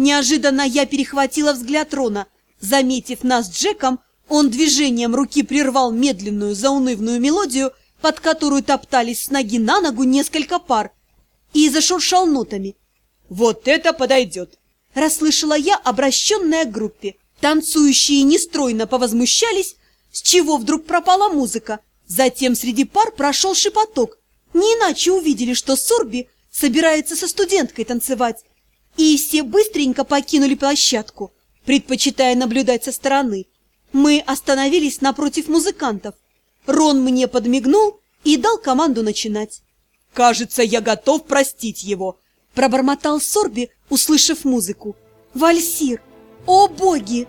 Неожиданно я перехватила взгляд Рона. Заметив нас с Джеком, он движением руки прервал медленную заунывную мелодию, под которую топтались с ноги на ногу несколько пар, и зашуршал нотами. «Вот это подойдет!» – расслышала я, обращенная к группе. Танцующие нестройно повозмущались, с чего вдруг пропала музыка. Затем среди пар прошел шепоток. Не иначе увидели, что Сорби собирается со студенткой танцевать. И все быстренько покинули площадку, предпочитая наблюдать со стороны. Мы остановились напротив музыкантов. Рон мне подмигнул и дал команду начинать. «Кажется, я готов простить его», – пробормотал Сорби, услышав музыку. «Вальсир! О боги!»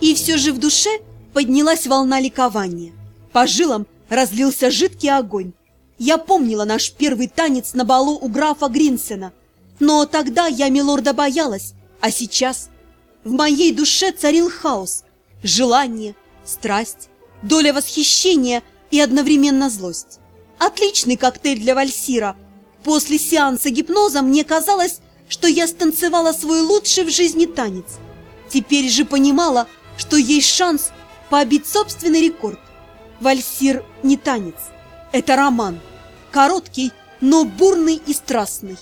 И все же в душе поднялась волна ликования. По жилам разлился жидкий огонь. Я помнила наш первый танец на балу у графа Гринсена. Но тогда я милорда боялась, а сейчас в моей душе царил хаос, желание, страсть, доля восхищения и одновременно злость. Отличный коктейль для вальсира. После сеанса гипноза мне казалось, что я станцевала свой лучший в жизни танец. Теперь же понимала, что есть шанс побить собственный рекорд. Вальсир не танец, это роман. Короткий, но бурный и страстный.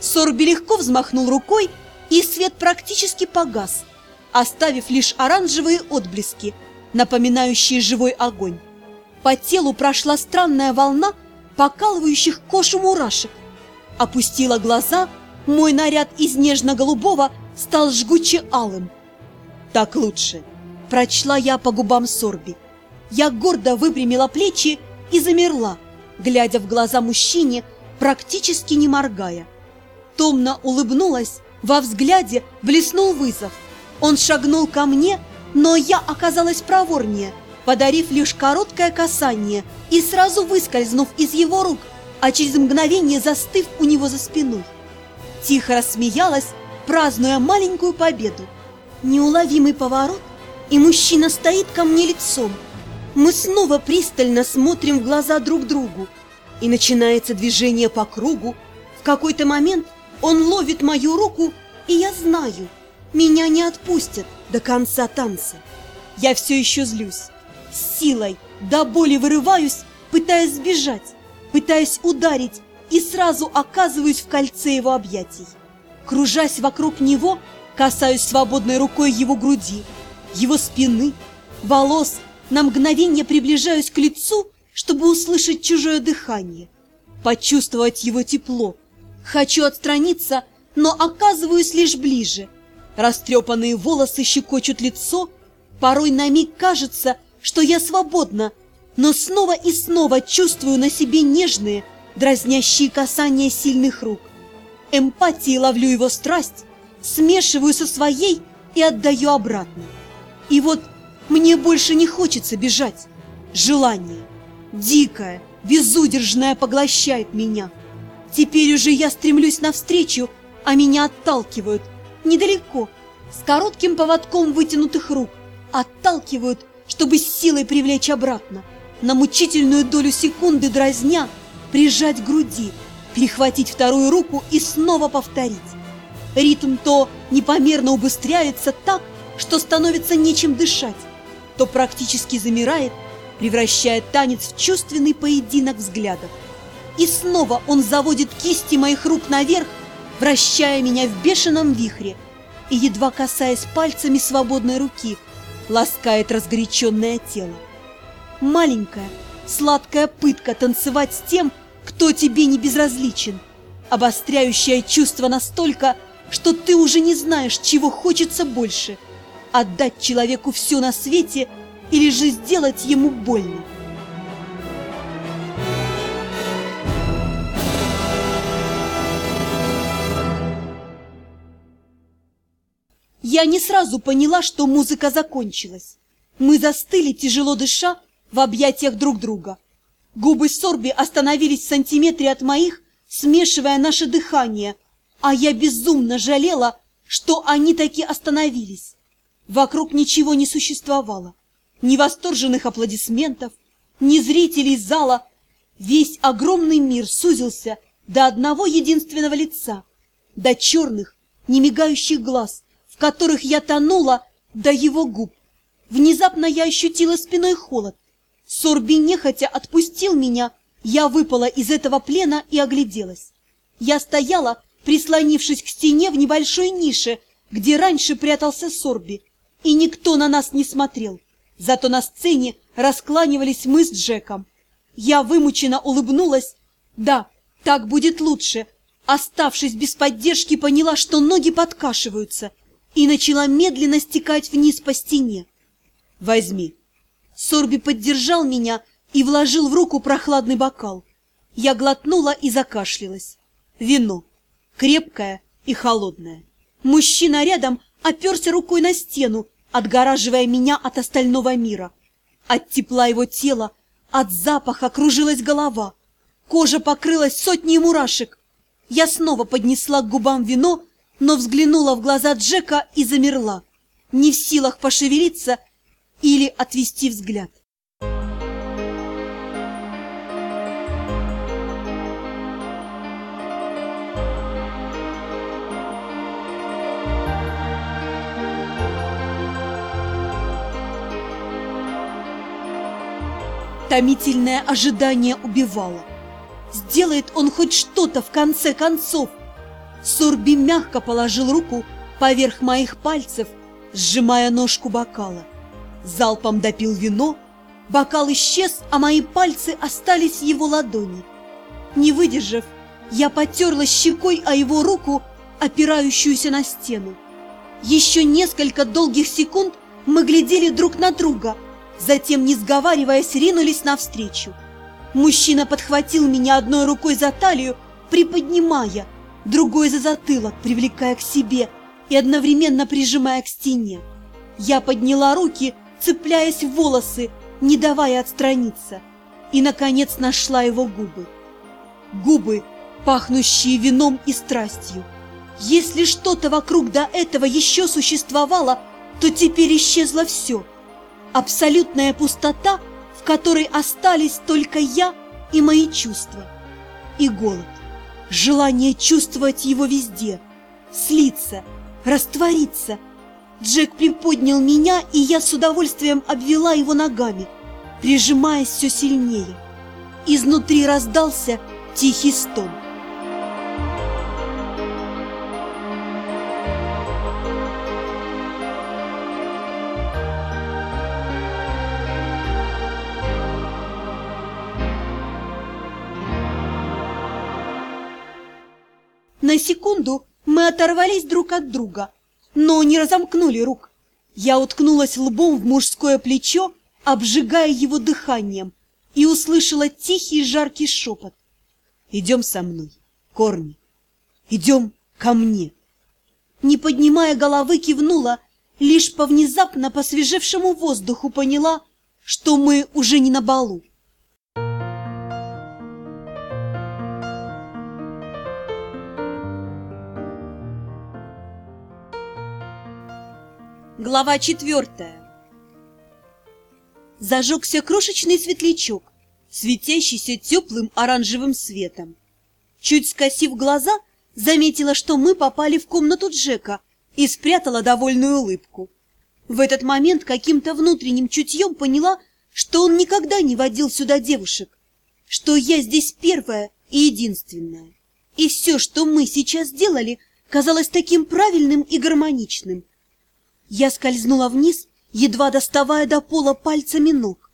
Сорби легко взмахнул рукой, и свет практически погас, оставив лишь оранжевые отблески, напоминающие живой огонь. По телу прошла странная волна покалывающих кошу мурашек. Опустила глаза, мой наряд из нежно-голубого стал жгуче алым. «Так лучше!» – прочла я по губам Сорби. Я гордо выпрямила плечи и замерла, глядя в глаза мужчине, практически не моргая. Томно улыбнулась, во взгляде блеснул вызов. Он шагнул ко мне, но я оказалась проворнее, подарив лишь короткое касание и сразу выскользнув из его рук, а через мгновение застыв у него за спиной. Тихо рассмеялась, празднуя маленькую победу. Неуловимый поворот, и мужчина стоит ко мне лицом. Мы снова пристально смотрим в глаза друг другу, и начинается движение по кругу. В какой-то момент он ловит мою руку, и я знаю, меня не отпустят до конца танца. Я все еще злюсь, с силой, до боли вырываюсь, пытаясь сбежать, пытаясь ударить, и сразу оказываюсь в кольце его объятий. Кружась вокруг него, касаюсь свободной рукой его груди, его спины, волос, на мгновение приближаюсь к лицу, чтобы услышать чужое дыхание, почувствовать его тепло. Хочу отстраниться, но оказываюсь лишь ближе. Растрепанные волосы щекочут лицо, порой на миг кажется, что я свободна, но снова и снова чувствую на себе нежные, дразнящие касания сильных рук. Эмпатией ловлю его страсть, смешиваю со своей и отдаю обратно. И вот мне больше не хочется бежать. Желание, дикое, безудержное поглощает меня. Теперь уже я стремлюсь навстречу, а меня отталкивают. Недалеко, с коротким поводком вытянутых рук. Отталкивают, чтобы с силой привлечь обратно. На мучительную долю секунды дразня, прижать груди, перехватить вторую руку и снова повторить. Ритм то непомерно убыстряется так, что становится нечем дышать, то практически замирает, превращая танец в чувственный поединок взглядов. И снова он заводит кисти моих рук наверх, вращая меня в бешеном вихре, и, едва касаясь пальцами свободной руки, ласкает разгоряченное тело. Маленькая, сладкая пытка танцевать с тем, кто тебе не безразличен, обостряющая чувство настолько, что ты уже не знаешь, чего хочется больше – отдать человеку все на свете или же сделать ему больно. Я не сразу поняла, что музыка закончилась. Мы застыли, тяжело дыша, в объятиях друг друга. Губы Сорби остановились в сантиметре от моих, смешивая наше дыхание, а я безумно жалела, что они таки остановились. Вокруг ничего не существовало. Ни восторженных аплодисментов, ни зрителей зала, Весь огромный мир сузился до одного единственного лица, до черных, немигающих глаз, в которых я тонула до его губ. Внезапно я ощутила спиной холод. Сорби нехотя отпустил меня, я выпала из этого плена и огляделась. Я стояла, прислонившись к стене в небольшой нише, где раньше прятался Сорби, и никто на нас не смотрел. Зато на сцене раскланивались мы с Джеком. Я вымученно улыбнулась. Да, так будет лучше. Оставшись без поддержки, поняла, что ноги подкашиваются, и начала медленно стекать вниз по стене. «Возьми». Сорби поддержал меня и вложил в руку прохладный бокал. Я глотнула и закашлялась. Вино. Крепкое и холодное. Мужчина рядом оперся рукой на стену, отгораживая меня от остального мира. От тепла его тела, от запаха кружилась голова. Кожа покрылась сотней мурашек. Я снова поднесла к губам вино, но взглянула в глаза Джека и замерла, не в силах пошевелиться или отвести взгляд. Томительное ожидание убивало. Сделает он хоть что-то в конце концов. Сурби мягко положил руку поверх моих пальцев, сжимая ножку бокала. Залпом допил вино, бокал исчез, а мои пальцы остались в его ладони. Не выдержав, я потерла щекой о его руку, опирающуюся на стену. Еще несколько долгих секунд мы глядели друг на друга – Затем, не сговариваясь, ринулись навстречу. Мужчина подхватил меня одной рукой за талию, приподнимая, другой за затылок, привлекая к себе и одновременно прижимая к стене. Я подняла руки, цепляясь в волосы, не давая отстраниться, и, наконец, нашла его губы. Губы, пахнущие вином и страстью. Если что-то вокруг до этого еще существовало, то теперь исчезло все – абсолютная пустота, в которой остались только я и мои чувства. И голод, желание чувствовать его везде, слиться, раствориться. Джек приподнял меня, и я с удовольствием обвела его ногами, прижимаясь все сильнее. Изнутри раздался тихий стон. На секунду мы оторвались друг от друга, но не разомкнули рук. Я уткнулась лбом в мужское плечо, обжигая его дыханием, и услышала тихий жаркий шепот. «Идем со мной, Корни, идем ко мне». Не поднимая головы, кивнула, лишь по внезапно посвежевшему воздуху поняла, что мы уже не на балу. Глава четвертая. Зажегся крошечный светлячок, светящийся теплым оранжевым светом. Чуть скосив глаза, заметила, что мы попали в комнату Джека и спрятала довольную улыбку. В этот момент каким-то внутренним чутьем поняла, что он никогда не водил сюда девушек, что я здесь первая и единственная. И все, что мы сейчас делали, казалось таким правильным и гармоничным – я скользнула вниз, едва доставая до пола пальцами ног.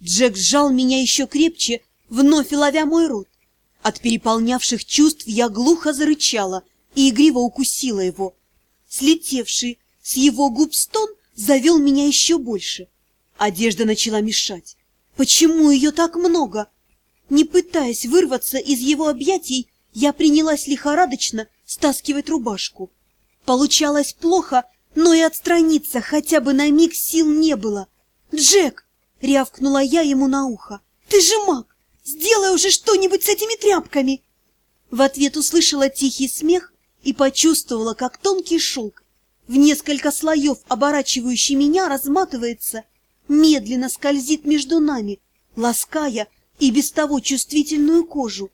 Джек сжал меня еще крепче, вновь ловя мой рот. От переполнявших чувств я глухо зарычала и игриво укусила его. Слетевший с его губ стон завел меня еще больше. Одежда начала мешать. Почему ее так много? Не пытаясь вырваться из его объятий, я принялась лихорадочно стаскивать рубашку. Получалось плохо, но и отстраниться хотя бы на миг сил не было. «Джек!» — рявкнула я ему на ухо. «Ты же маг! Сделай уже что-нибудь с этими тряпками!» В ответ услышала тихий смех и почувствовала, как тонкий шелк, в несколько слоев оборачивающий меня, разматывается, медленно скользит между нами, лаская и без того чувствительную кожу.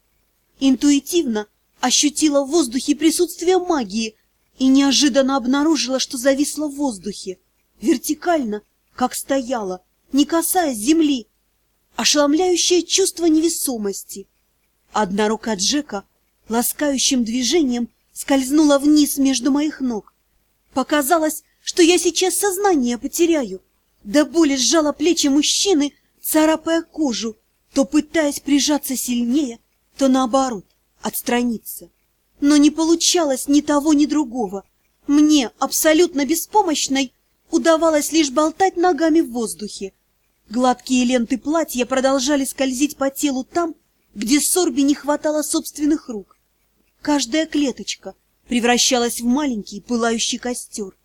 Интуитивно ощутила в воздухе присутствие магии и неожиданно обнаружила, что зависла в воздухе, вертикально, как стояла, не касаясь земли. Ошеломляющее чувство невесомости. Одна рука Джека ласкающим движением скользнула вниз между моих ног. Показалось, что я сейчас сознание потеряю. До боли сжала плечи мужчины, царапая кожу, то пытаясь прижаться сильнее, то наоборот, отстраниться. Но не получалось ни того, ни другого. Мне, абсолютно беспомощной, удавалось лишь болтать ногами в воздухе. Гладкие ленты платья продолжали скользить по телу там, где Сорби не хватало собственных рук. Каждая клеточка превращалась в маленький пылающий костер.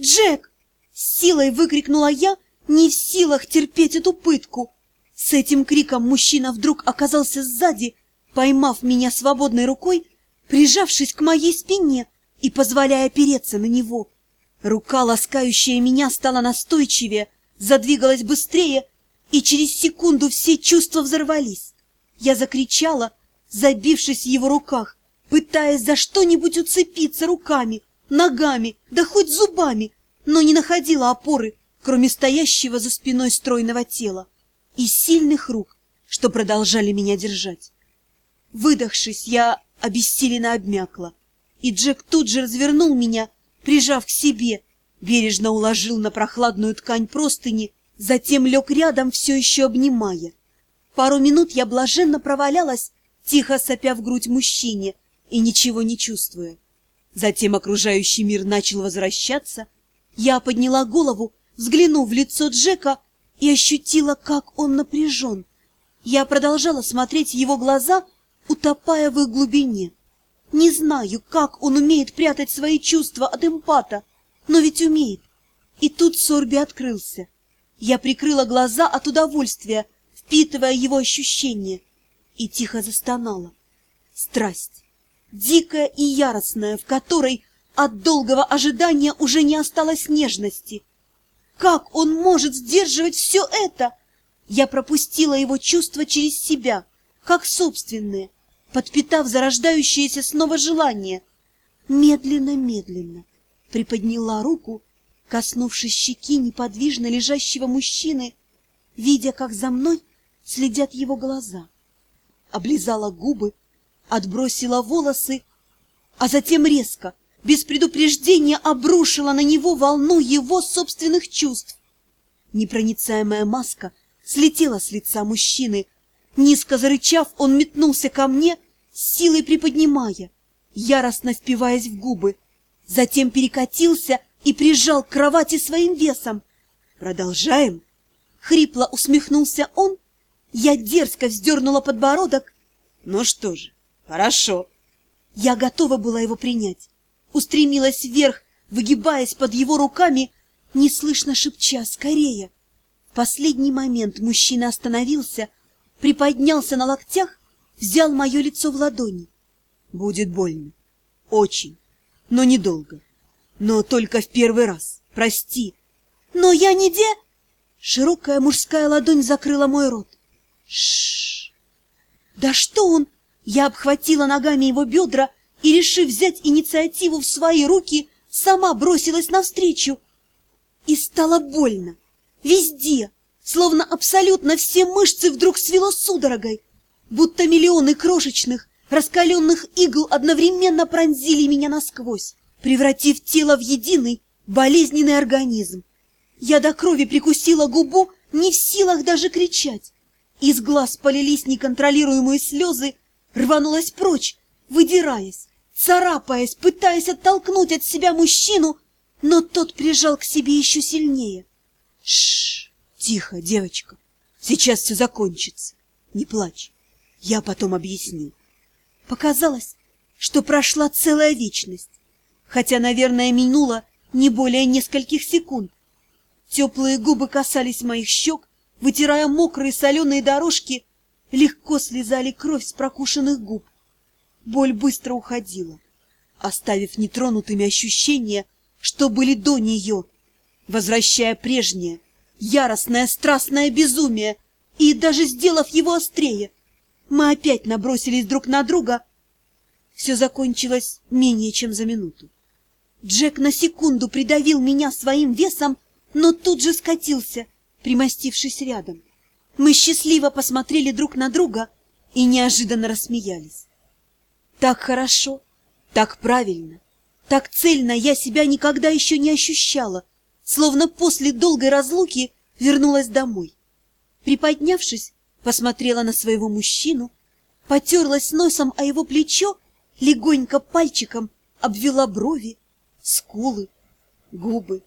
«Джек!» — силой выкрикнула я, не в силах терпеть эту пытку. С этим криком мужчина вдруг оказался сзади, поймав меня свободной рукой, прижавшись к моей спине и позволяя опереться на него. Рука, ласкающая меня, стала настойчивее, задвигалась быстрее, и через секунду все чувства взорвались. Я закричала, забившись в его руках, пытаясь за что-нибудь уцепиться руками, ногами, да хоть зубами, но не находила опоры, кроме стоящего за спиной стройного тела и сильных рук, что продолжали меня держать. Выдохшись, я обессиленно обмякла, и Джек тут же развернул меня, прижав к себе, бережно уложил на прохладную ткань простыни, затем лег рядом, все еще обнимая. Пару минут я блаженно провалялась, тихо сопя в грудь мужчине и ничего не чувствуя. Затем окружающий мир начал возвращаться. Я подняла голову, взглянув в лицо Джека, и ощутила, как он напряжен. Я продолжала смотреть в его глаза, утопая в их глубине. Не знаю, как он умеет прятать свои чувства от эмпата, но ведь умеет. И тут Сорби открылся. Я прикрыла глаза от удовольствия, впитывая его ощущения, и тихо застонала. Страсть, дикая и яростная, в которой от долгого ожидания уже не осталось нежности. Как он может сдерживать все это? Я пропустила его чувства через себя, как собственные, подпитав зарождающееся снова желание. Медленно-медленно приподняла руку, коснувшись щеки неподвижно лежащего мужчины, видя, как за мной следят его глаза. Облизала губы, отбросила волосы, а затем резко, без предупреждения обрушила на него волну его собственных чувств. Непроницаемая маска слетела с лица мужчины. Низко зарычав, он метнулся ко мне, силой приподнимая, яростно впиваясь в губы. Затем перекатился и прижал к кровати своим весом. «Продолжаем?» Хрипло усмехнулся он. Я дерзко вздернула подбородок. «Ну что же, хорошо». Я готова была его принять. Устремилась вверх, выгибаясь под его руками, неслышно шепча «Скорее!». В последний момент мужчина остановился, приподнялся на локтях, взял мое лицо в ладони. Будет больно. Очень. Но недолго. Но только в первый раз. Прости. Но я не де... Широкая мужская ладонь закрыла мой рот. Шш. Да что он? Я обхватила ногами его бедра и, решив взять инициативу в свои руки, сама бросилась навстречу. И стало больно. Везде, словно абсолютно все мышцы вдруг свело судорогой, будто миллионы крошечных, раскаленных игл одновременно пронзили меня насквозь, превратив тело в единый, болезненный организм. Я до крови прикусила губу, не в силах даже кричать. Из глаз полились неконтролируемые слезы, рванулась прочь, выдираясь, царапаясь, пытаясь оттолкнуть от себя мужчину, но тот прижал к себе еще сильнее. Шш, тихо, девочка, сейчас все закончится. Не плачь, я потом объясню. Показалось, что прошла целая вечность, хотя, наверное, минуло не более нескольких секунд. Теплые губы касались моих щек, вытирая мокрые соленые дорожки, легко слезали кровь с прокушенных губ. Боль быстро уходила, оставив нетронутыми ощущения, что были до нее, возвращая прежнее, яростное страстное безумие и даже сделав его острее. Мы опять набросились друг на друга. Все закончилось менее чем за минуту. Джек на секунду придавил меня своим весом, но тут же скатился, примостившись рядом. Мы счастливо посмотрели друг на друга и неожиданно рассмеялись. Так хорошо, так правильно, так цельно я себя никогда еще не ощущала, словно после долгой разлуки вернулась домой. Приподнявшись, посмотрела на своего мужчину, потерлась носом о его плечо, легонько пальчиком обвела брови, скулы, губы.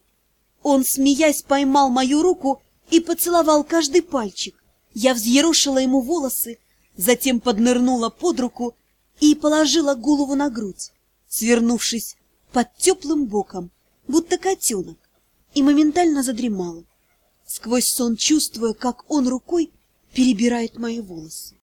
Он, смеясь, поймал мою руку и поцеловал каждый пальчик. Я взъерошила ему волосы, затем поднырнула под руку и положила голову на грудь, свернувшись под теплым боком, будто котенок, и моментально задремала, сквозь сон чувствуя, как он рукой перебирает мои волосы.